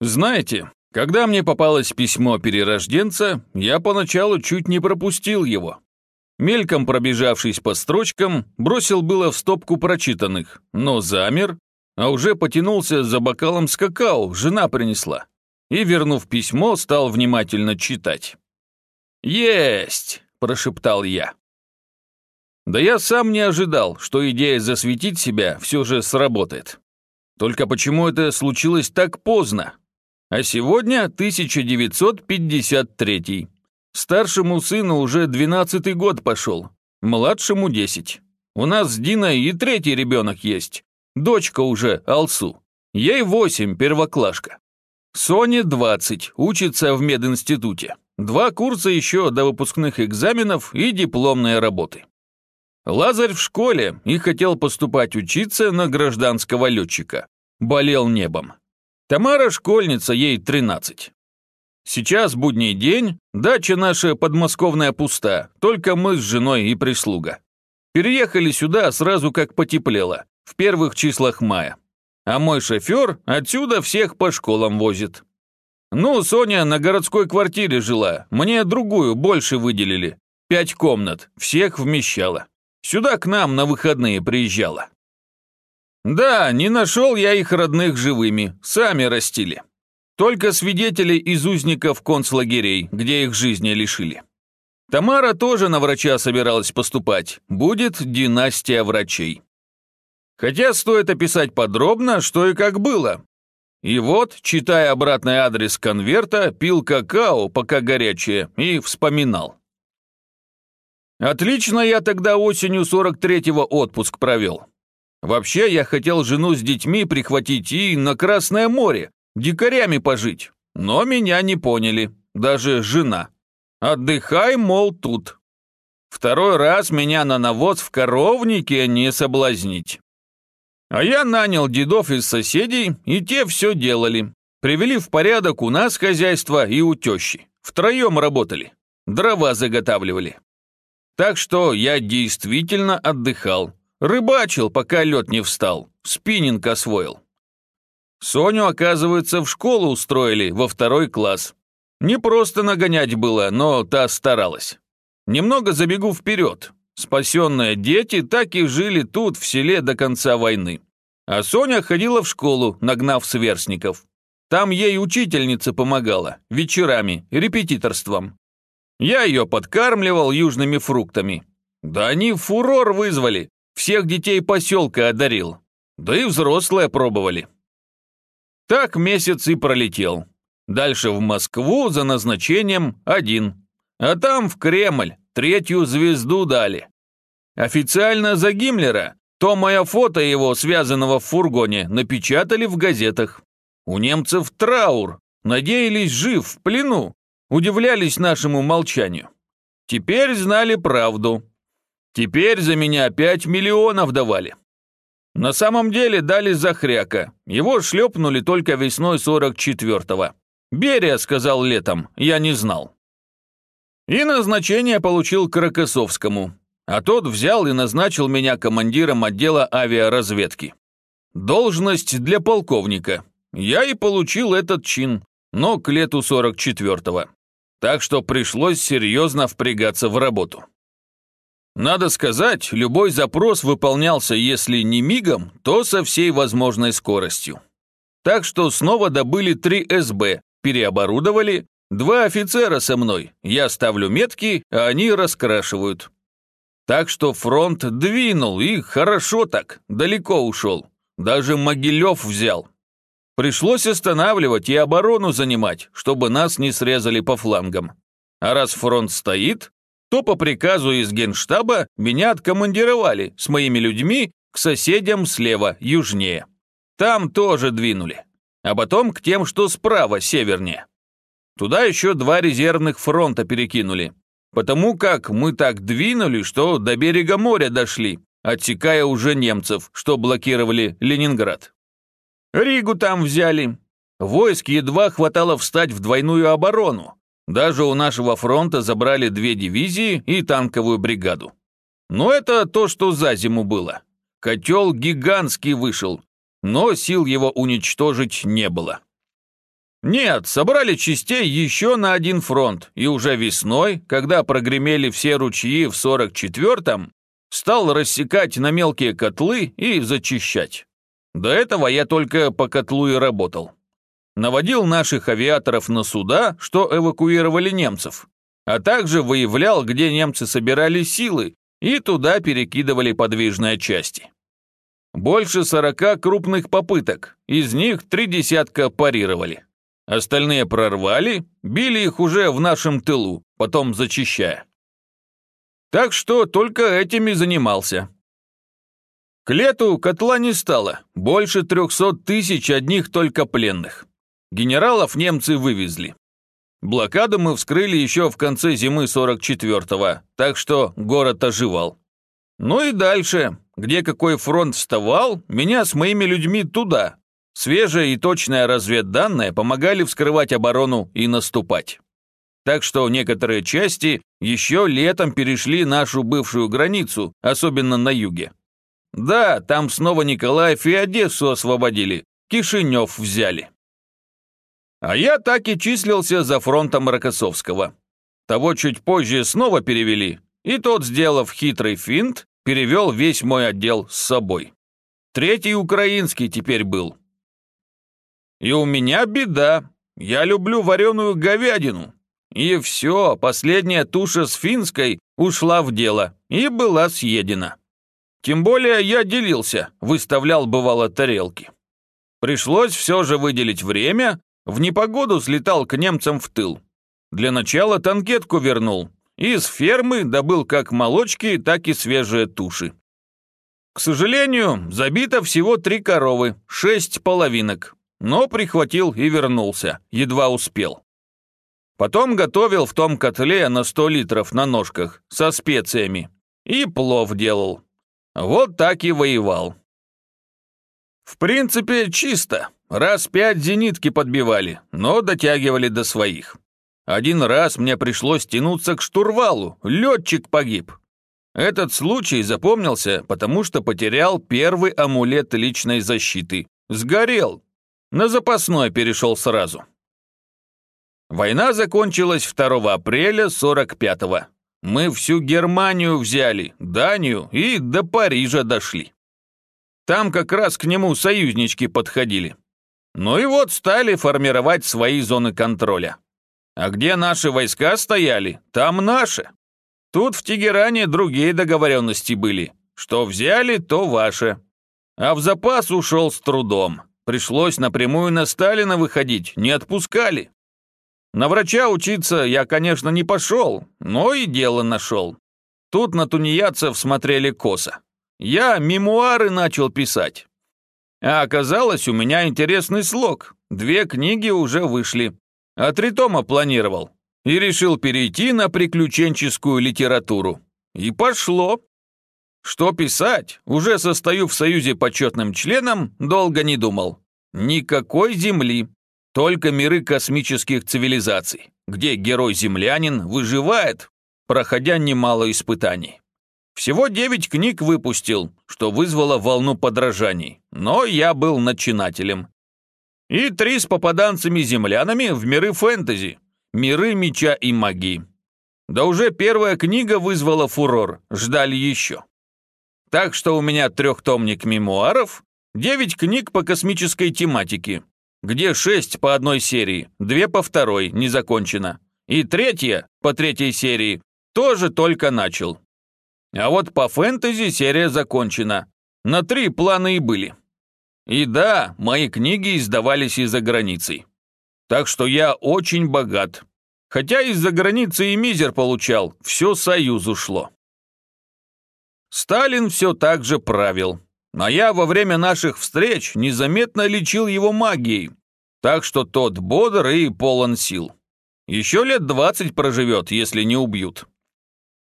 Знаете, когда мне попалось письмо перерожденца, я поначалу чуть не пропустил его. Мельком пробежавшись по строчкам, бросил было в стопку прочитанных, но замер, а уже потянулся за бокалом с какао, жена принесла. И, вернув письмо, стал внимательно читать. «Есть!» – прошептал я. Да я сам не ожидал, что идея засветить себя все же сработает. Только почему это случилось так поздно? А сегодня 1953. Старшему сыну уже 12 год пошел, младшему 10. У нас с Диной и третий ребенок есть. Дочка уже Алсу. Ей 8, первоклашка. Соне 20, учится в мединституте. Два курса еще до выпускных экзаменов и дипломные работы. Лазарь в школе и хотел поступать учиться на гражданского летчика. Болел небом. Тамара школьница, ей 13. Сейчас будний день, дача наша подмосковная пуста, только мы с женой и прислуга. Переехали сюда сразу как потеплело, в первых числах мая. А мой шофер отсюда всех по школам возит. Ну, Соня на городской квартире жила, мне другую больше выделили. Пять комнат, всех вмещала. Сюда к нам на выходные приезжала. Да, не нашел я их родных живыми, сами растили. Только свидетели из узников концлагерей, где их жизни лишили. Тамара тоже на врача собиралась поступать. Будет династия врачей. Хотя стоит описать подробно, что и как было. И вот, читая обратный адрес конверта, пил какао, пока горячее, и вспоминал. Отлично я тогда осенью 43-го отпуск провел. Вообще, я хотел жену с детьми прихватить и на Красное море, дикарями пожить. Но меня не поняли, даже жена. Отдыхай, мол, тут. Второй раз меня на навоз в коровнике не соблазнить. А я нанял дедов из соседей, и те все делали. Привели в порядок у нас хозяйство и у тещи. Втроем работали. Дрова заготавливали. Так что я действительно отдыхал. Рыбачил, пока лед не встал, спиннинг освоил. Соню, оказывается, в школу устроили во второй класс. Не просто нагонять было, но та старалась. Немного забегу вперед. Спасенные дети так и жили тут, в селе, до конца войны. А Соня ходила в школу, нагнав сверстников. Там ей учительница помогала, вечерами, репетиторством. Я ее подкармливал южными фруктами. Да они фурор вызвали, всех детей поселка одарил. Да и взрослые пробовали. Так месяц и пролетел. Дальше в Москву за назначением один. А там в Кремль третью звезду дали. Официально за Гиммлера, то мое фото его, связанного в фургоне, напечатали в газетах. У немцев траур, надеялись жив в плену, удивлялись нашему молчанию. Теперь знали правду. Теперь за меня пять миллионов давали. На самом деле дали за хряка. Его шлепнули только весной 44-го. Берия сказал летом, я не знал. И назначение получил к Рокоссовскому. А тот взял и назначил меня командиром отдела авиаразведки. Должность для полковника. Я и получил этот чин, но к лету 44-го. Так что пришлось серьезно впрягаться в работу. Надо сказать, любой запрос выполнялся, если не мигом, то со всей возможной скоростью. Так что снова добыли три СБ, переоборудовали, два офицера со мной, я ставлю метки, а они раскрашивают. Так что фронт двинул и хорошо так, далеко ушел. Даже Могилев взял. Пришлось останавливать и оборону занимать, чтобы нас не срезали по флангам. А раз фронт стоит, то по приказу из генштаба меня откомандировали с моими людьми к соседям слева, южнее. Там тоже двинули. А потом к тем, что справа, севернее. Туда еще два резервных фронта перекинули. Потому как мы так двинули, что до берега моря дошли, отсекая уже немцев, что блокировали Ленинград. Ригу там взяли. Войск едва хватало встать в двойную оборону, даже у нашего фронта забрали две дивизии и танковую бригаду. Но это то, что за зиму было. Котел гигантский вышел, но сил его уничтожить не было. Нет, собрали частей еще на один фронт, и уже весной, когда прогремели все ручьи в 44-м, стал рассекать на мелкие котлы и зачищать. До этого я только по котлу и работал. Наводил наших авиаторов на суда, что эвакуировали немцев, а также выявлял, где немцы собирали силы, и туда перекидывали подвижные части. Больше сорока крупных попыток, из них три десятка парировали. Остальные прорвали, били их уже в нашем тылу, потом зачищая. Так что только этими занимался. К лету котла не стало, больше трехсот тысяч одних только пленных. Генералов немцы вывезли. Блокаду мы вскрыли еще в конце зимы 44-го, так что город оживал. Ну и дальше, где какой фронт вставал, меня с моими людьми туда, Свежая и точная разведданные помогали вскрывать оборону и наступать. Так что некоторые части еще летом перешли нашу бывшую границу, особенно на юге. Да, там снова Николаев и Одессу освободили, Кишинев взяли. А я так и числился за фронтом Рокоссовского. Того чуть позже снова перевели, и тот, сделав хитрый финт, перевел весь мой отдел с собой. Третий украинский теперь был, и у меня беда. Я люблю вареную говядину. И все, последняя туша с финской ушла в дело и была съедена. Тем более я делился, выставлял бывало тарелки. Пришлось все же выделить время, в непогоду слетал к немцам в тыл. Для начала танкетку вернул. Из фермы добыл как молочки, так и свежие туши. К сожалению, забито всего три коровы, шесть половинок но прихватил и вернулся, едва успел. Потом готовил в том котле на 100 литров на ножках со специями и плов делал. Вот так и воевал. В принципе, чисто. Раз пять зенитки подбивали, но дотягивали до своих. Один раз мне пришлось тянуться к штурвалу, летчик погиб. Этот случай запомнился, потому что потерял первый амулет личной защиты. Сгорел, на запасной перешел сразу. Война закончилась 2 апреля 45-го. Мы всю Германию взяли, Данию и до Парижа дошли. Там как раз к нему союзнички подходили. Ну и вот стали формировать свои зоны контроля. А где наши войска стояли, там наши. Тут в Тегеране другие договоренности были. Что взяли, то ваше. А в запас ушел с трудом. Пришлось напрямую на Сталина выходить, не отпускали. На врача учиться я, конечно, не пошел, но и дело нашел. Тут на тунеядцев смотрели косо. Я мемуары начал писать. А оказалось, у меня интересный слог. Две книги уже вышли. А три тома планировал. И решил перейти на приключенческую литературу. И пошло. Что писать? Уже состою в Союзе почетным членом, долго не думал. Никакой Земли, только миры космических цивилизаций, где герой-землянин выживает, проходя немало испытаний. Всего девять книг выпустил, что вызвало волну подражаний, но я был начинателем. И три с попаданцами-землянами в миры фэнтези, миры меча и магии. Да уже первая книга вызвала фурор, ждали еще. Так что у меня трехтомник мемуаров, девять книг по космической тематике, где шесть по одной серии, две по второй, не закончено. И третья, по третьей серии, тоже только начал. А вот по фэнтези серия закончена. На три планы и были. И да, мои книги издавались и за границей. Так что я очень богат. Хотя из-за границы и мизер получал, все Союзу шло. Сталин все так же правил. А я во время наших встреч незаметно лечил его магией, так что тот бодр и полон сил. Еще лет двадцать проживет, если не убьют.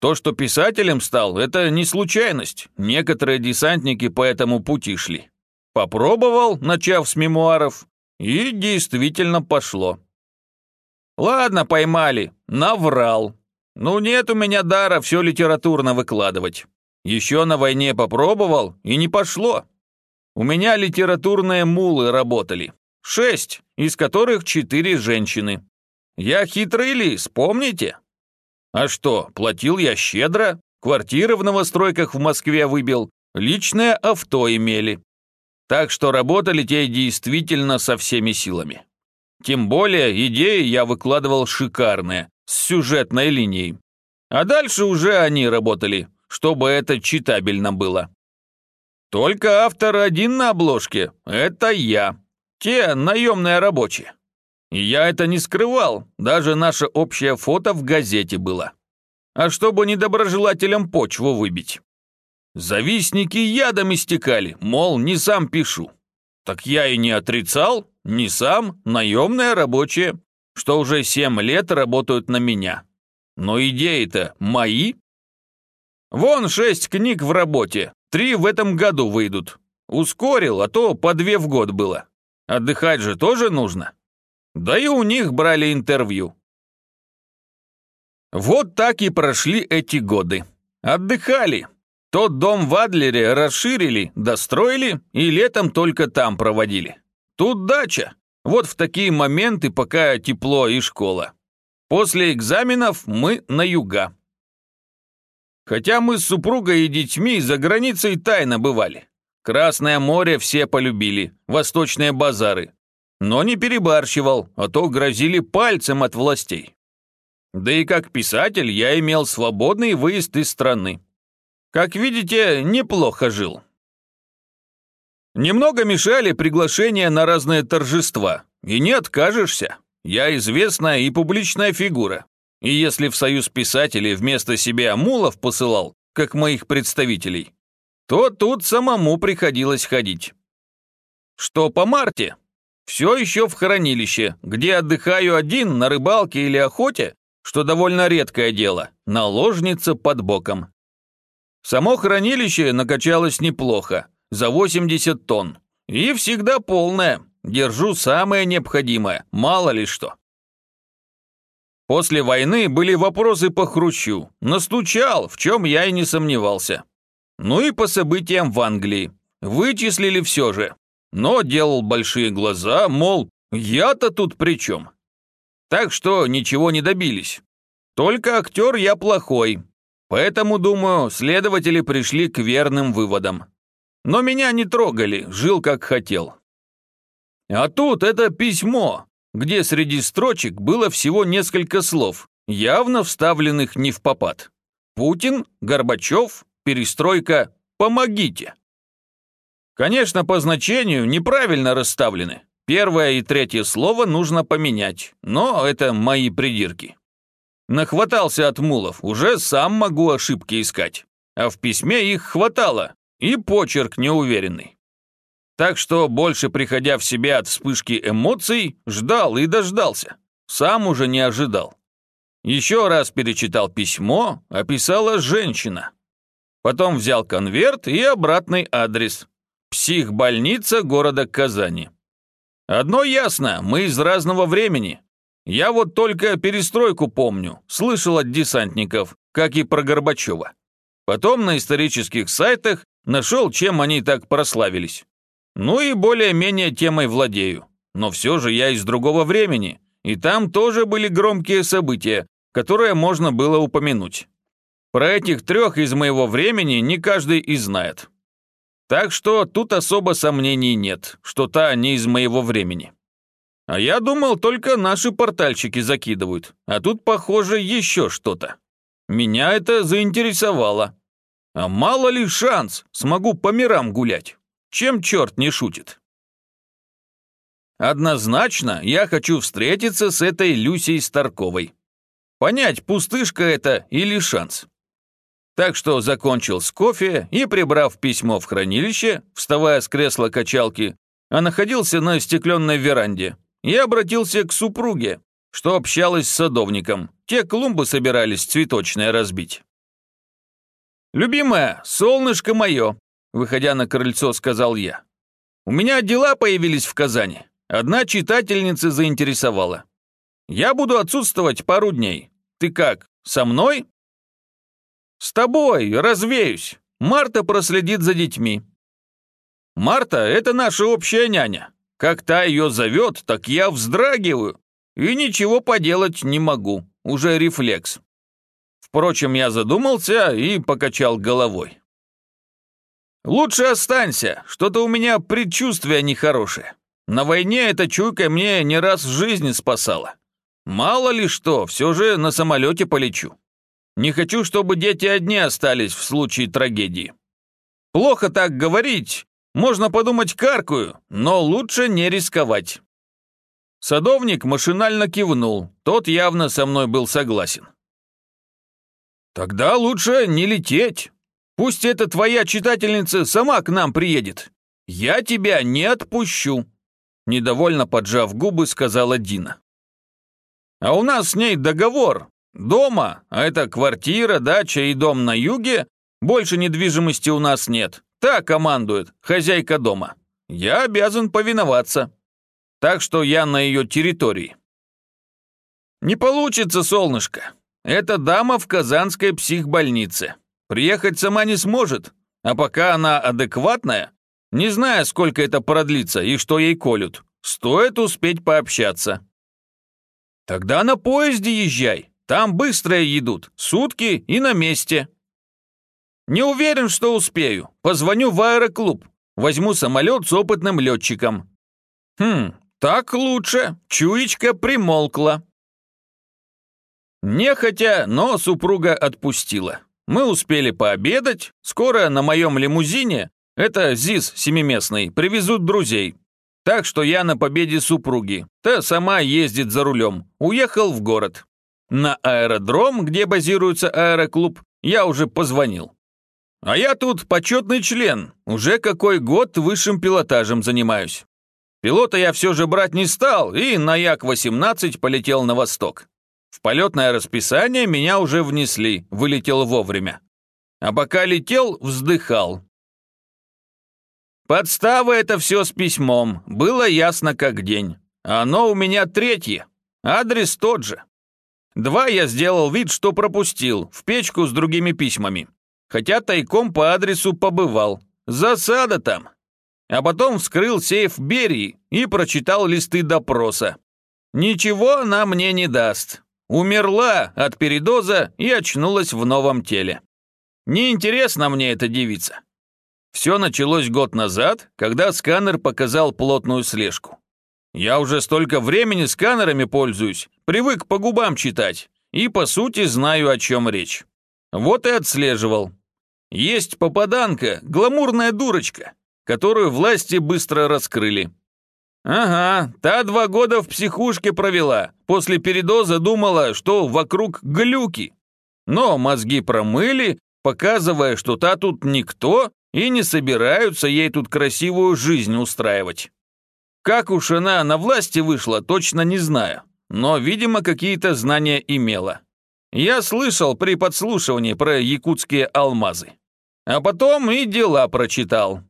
То, что писателем стал, это не случайность. Некоторые десантники по этому пути шли. Попробовал, начав с мемуаров, и действительно пошло. Ладно, поймали, наврал. Ну нет у меня дара все литературно выкладывать. Еще на войне попробовал, и не пошло. У меня литературные мулы работали. Шесть, из которых четыре женщины. Я хитрый лис, помните? А что, платил я щедро, квартиры в новостройках в Москве выбил, личное авто имели. Так что работали те действительно со всеми силами. Тем более идеи я выкладывал шикарные, с сюжетной линией. А дальше уже они работали, чтобы это читабельно было. Только автор один на обложке – это я. Те наемные рабочие. И я это не скрывал, даже наше общее фото в газете было. А чтобы недоброжелателям почву выбить. Завистники ядом истекали, мол, не сам пишу. Так я и не отрицал, не сам, наемные рабочие, что уже семь лет работают на меня. Но идеи-то мои. Вон шесть книг в работе, три в этом году выйдут. Ускорил, а то по две в год было. Отдыхать же тоже нужно. Да и у них брали интервью. Вот так и прошли эти годы. Отдыхали. Тот дом в Адлере расширили, достроили и летом только там проводили. Тут дача. Вот в такие моменты, пока тепло и школа. После экзаменов мы на юга. Хотя мы с супругой и детьми за границей тайно бывали. Красное море все полюбили, восточные базары. Но не перебарщивал, а то грозили пальцем от властей. Да и как писатель я имел свободный выезд из страны. Как видите, неплохо жил. Немного мешали приглашения на разные торжества, и не откажешься. Я известная и публичная фигура. И если в союз писателей вместо себя мулов посылал, как моих представителей, то тут самому приходилось ходить. Что по Марте? Все еще в хранилище, где отдыхаю один на рыбалке или охоте, что довольно редкое дело, наложница под боком. Само хранилище накачалось неплохо, за 80 тонн. И всегда полное, держу самое необходимое, мало ли что. После войны были вопросы по Хрущу, настучал, в чем я и не сомневался. Ну и по событиям в Англии. Вычислили все же. Но делал большие глаза, мол, я-то тут при чем? Так что ничего не добились. Только актер я плохой. Поэтому, думаю, следователи пришли к верным выводам. Но меня не трогали, жил как хотел. А тут это письмо, где среди строчек было всего несколько слов, явно вставленных не в попад. Путин, Горбачев, перестройка, помогите. Конечно, по значению неправильно расставлены. Первое и третье слово нужно поменять, но это мои придирки. Нахватался от мулов, уже сам могу ошибки искать. А в письме их хватало, и почерк неуверенный. Так что, больше приходя в себя от вспышки эмоций, ждал и дождался. Сам уже не ожидал. Еще раз перечитал письмо, описала женщина. Потом взял конверт и обратный адрес. Психбольница города Казани. Одно ясно, мы из разного времени. Я вот только перестройку помню, слышал от десантников, как и про Горбачева. Потом на исторических сайтах нашел, чем они так прославились. Ну и более-менее темой владею. Но все же я из другого времени, и там тоже были громкие события, которые можно было упомянуть. Про этих трех из моего времени не каждый и знает. Так что тут особо сомнений нет, что та не из моего времени. А я думал, только наши портальщики закидывают, а тут, похоже, еще что-то. Меня это заинтересовало. А мало ли шанс, смогу по мирам гулять. Чем черт не шутит? Однозначно, я хочу встретиться с этой Люсей Старковой. Понять, пустышка это или шанс. Так что закончил с кофе и, прибрав письмо в хранилище, вставая с кресла качалки, а находился на стекленной веранде, и обратился к супруге, что общалась с садовником. Те клумбы собирались цветочные разбить. «Любимая, солнышко мое», — выходя на крыльцо, сказал я. «У меня дела появились в Казани. Одна читательница заинтересовала. Я буду отсутствовать пару дней. Ты как, со мной?» «С тобой, развеюсь. Марта проследит за детьми». «Марта — это наша общая няня. Как та ее зовет, так я вздрагиваю. И ничего поделать не могу, уже рефлекс. Впрочем, я задумался и покачал головой. «Лучше останься, что-то у меня предчувствие нехорошее. На войне эта чуйка мне не раз в жизни спасала. Мало ли что, все же на самолете полечу. Не хочу, чтобы дети одни остались в случае трагедии. Плохо так говорить, можно подумать каркую, но лучше не рисковать». Садовник машинально кивнул, тот явно со мной был согласен. «Тогда лучше не лететь. Пусть эта твоя читательница сама к нам приедет. Я тебя не отпущу», — недовольно поджав губы, сказала Дина. «А у нас с ней договор. Дома, а это квартира, дача и дом на юге, больше недвижимости у нас нет. Та командует, хозяйка дома. Я обязан повиноваться. Так что я на ее территории». «Не получится, солнышко. Эта дама в Казанской психбольнице. Приехать сама не сможет, а пока она адекватная, не зная, сколько это продлится и что ей колют, стоит успеть пообщаться. Тогда на поезде езжай, там быстро едут, сутки и на месте. Не уверен, что успею, позвоню в аэроклуб, возьму самолет с опытным летчиком. Хм, так лучше, чуечка примолкла. Нехотя, но супруга отпустила. Мы успели пообедать, скоро на моем лимузине, это ЗИС семиместный, привезут друзей. Так что я на победе супруги, та сама ездит за рулем, уехал в город. На аэродром, где базируется аэроклуб, я уже позвонил. А я тут почетный член, уже какой год высшим пилотажем занимаюсь. Пилота я все же брать не стал и на Як-18 полетел на восток. В полетное расписание меня уже внесли, вылетел вовремя. А пока летел, вздыхал. Подстава это все с письмом, было ясно как день. Оно у меня третье, адрес тот же. Два я сделал вид, что пропустил, в печку с другими письмами. Хотя тайком по адресу побывал. Засада там. А потом вскрыл сейф Берии и прочитал листы допроса. Ничего она мне не даст. Умерла от передоза и очнулась в новом теле. Неинтересна мне эта девица. Все началось год назад, когда сканер показал плотную слежку. Я уже столько времени сканерами пользуюсь, привык по губам читать и, по сути, знаю, о чем речь. Вот и отслеживал. Есть попаданка, гламурная дурочка, которую власти быстро раскрыли. «Ага, та два года в психушке провела, после передоза думала, что вокруг глюки. Но мозги промыли, показывая, что та тут никто и не собираются ей тут красивую жизнь устраивать. Как уж она на власти вышла, точно не знаю, но, видимо, какие-то знания имела. Я слышал при подслушивании про якутские алмазы. А потом и дела прочитал.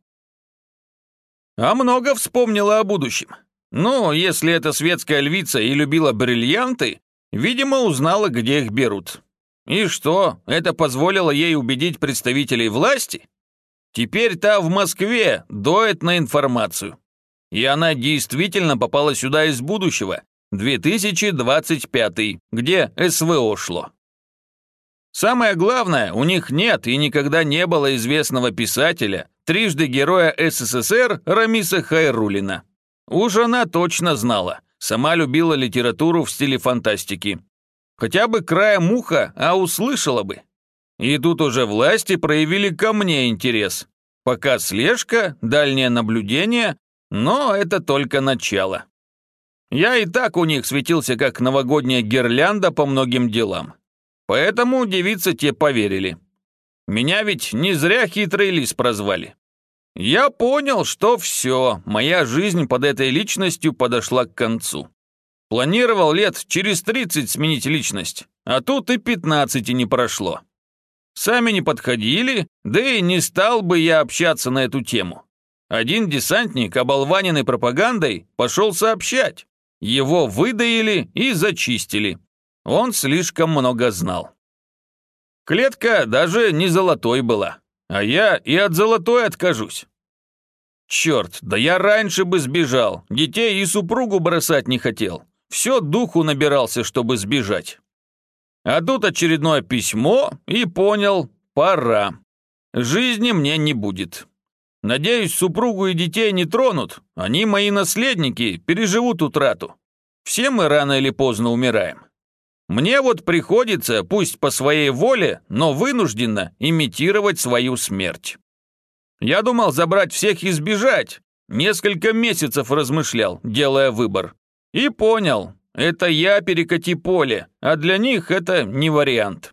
А много вспомнила о будущем. Ну, если эта светская львица и любила бриллианты, видимо, узнала, где их берут. И что, это позволило ей убедить представителей власти? Теперь та в Москве доет на информацию. И она действительно попала сюда из будущего, 2025, где СВО шло. Самое главное, у них нет и никогда не было известного писателя, трижды героя СССР Рамиса Хайрулина. Уж она точно знала, сама любила литературу в стиле фантастики. Хотя бы краем уха, а услышала бы. И тут уже власти проявили ко мне интерес. Пока слежка, дальнее наблюдение, но это только начало. Я и так у них светился как новогодняя гирлянда по многим делам. Поэтому девицы те поверили. Меня ведь не зря хитрый лис прозвали. Я понял, что все, моя жизнь под этой личностью подошла к концу. Планировал лет через 30 сменить личность, а тут и 15 не прошло. Сами не подходили, да и не стал бы я общаться на эту тему. Один десантник, оболваненный пропагандой, пошел сообщать. Его выдаили и зачистили. Он слишком много знал. Клетка даже не золотой была, а я и от золотой откажусь. Черт, да я раньше бы сбежал, детей и супругу бросать не хотел. Все духу набирался, чтобы сбежать. А тут очередное письмо, и понял, пора. Жизни мне не будет. Надеюсь, супругу и детей не тронут. Они мои наследники, переживут утрату. Все мы рано или поздно умираем. Мне вот приходится, пусть по своей воле, но вынужденно имитировать свою смерть. Я думал забрать всех и сбежать. Несколько месяцев размышлял, делая выбор. И понял, это я перекати поле, а для них это не вариант.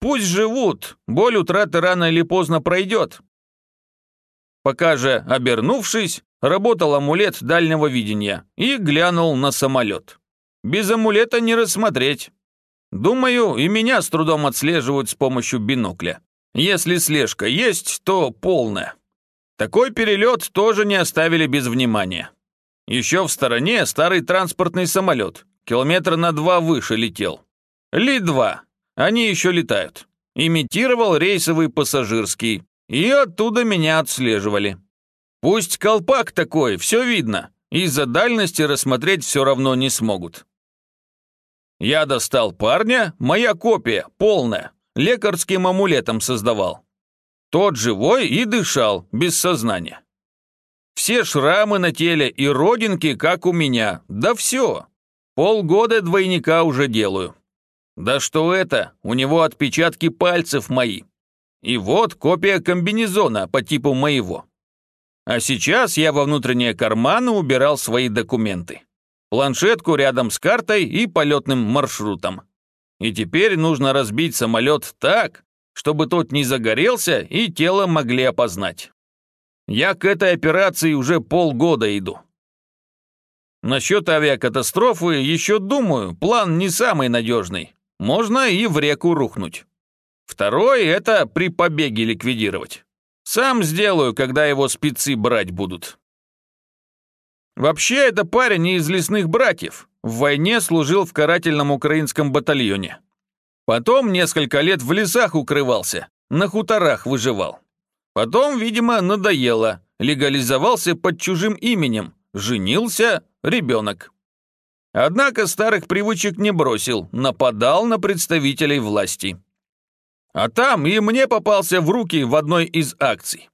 Пусть живут, боль утраты рано или поздно пройдет. Пока же, обернувшись, работал амулет дальнего видения и глянул на самолет. Без амулета не рассмотреть. Думаю, и меня с трудом отслеживают с помощью бинокля. Если слежка есть, то полная. Такой перелет тоже не оставили без внимания. Еще в стороне старый транспортный самолет, километр на два выше летел. Ли-2, они еще летают. Имитировал рейсовый пассажирский, и оттуда меня отслеживали. Пусть колпак такой, все видно, из-за дальности рассмотреть все равно не смогут. Я достал парня, моя копия, полная, лекарским амулетом создавал. Тот живой и дышал, без сознания. Все шрамы на теле и родинки, как у меня, да все. Полгода двойника уже делаю. Да что это, у него отпечатки пальцев мои. И вот копия комбинезона по типу моего. А сейчас я во внутренние карманы убирал свои документы планшетку рядом с картой и полетным маршрутом. И теперь нужно разбить самолет так, чтобы тот не загорелся и тело могли опознать. Я к этой операции уже полгода иду. Насчет авиакатастрофы еще думаю, план не самый надежный. Можно и в реку рухнуть. Второй – это при побеге ликвидировать. Сам сделаю, когда его спецы брать будут. Вообще, это парень из лесных братьев. В войне служил в карательном украинском батальоне. Потом несколько лет в лесах укрывался, на хуторах выживал. Потом, видимо, надоело, легализовался под чужим именем, женился, ребенок. Однако старых привычек не бросил, нападал на представителей власти. А там и мне попался в руки в одной из акций.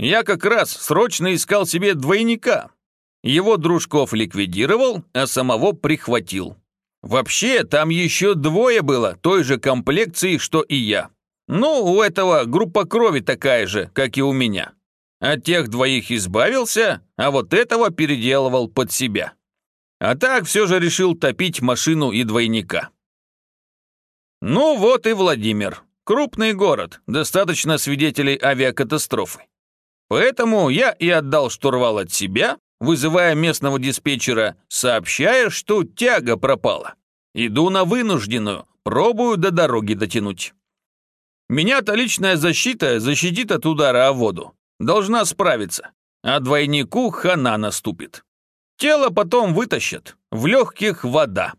Я как раз срочно искал себе двойника, его дружков ликвидировал, а самого прихватил. Вообще, там еще двое было той же комплекции, что и я. Ну, у этого группа крови такая же, как и у меня. От тех двоих избавился, а вот этого переделывал под себя. А так все же решил топить машину и двойника. Ну вот и Владимир. Крупный город, достаточно свидетелей авиакатастрофы. Поэтому я и отдал штурвал от себя, вызывая местного диспетчера, сообщая, что тяга пропала. Иду на вынужденную, пробую до дороги дотянуть. Меня-то личная защита защитит от удара о воду. Должна справиться. А двойнику хана наступит. Тело потом вытащат. В легких вода.